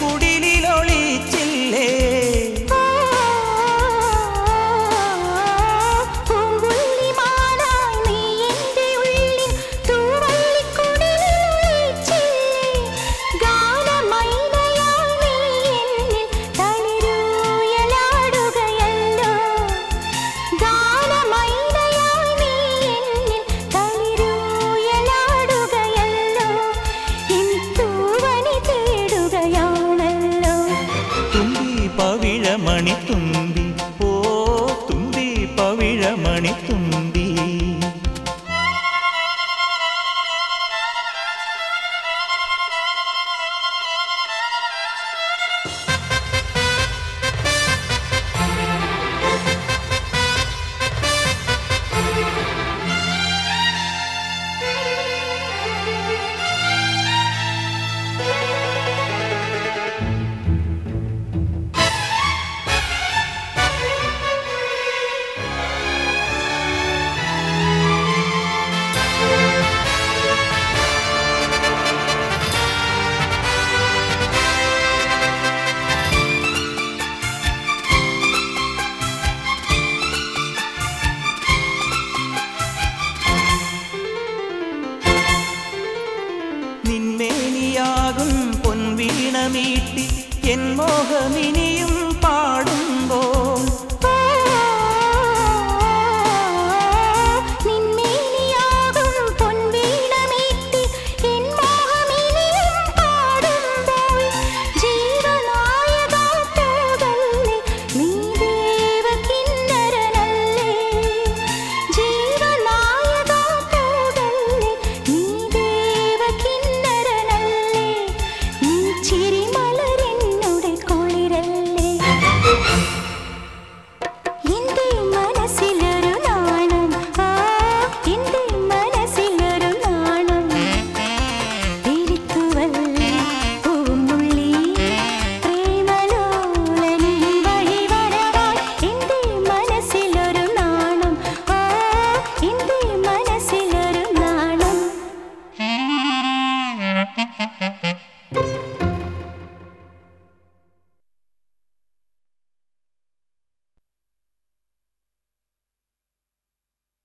കൂടി இசையாகும் பொன்வீணமீட்டி என் மோகமினியும்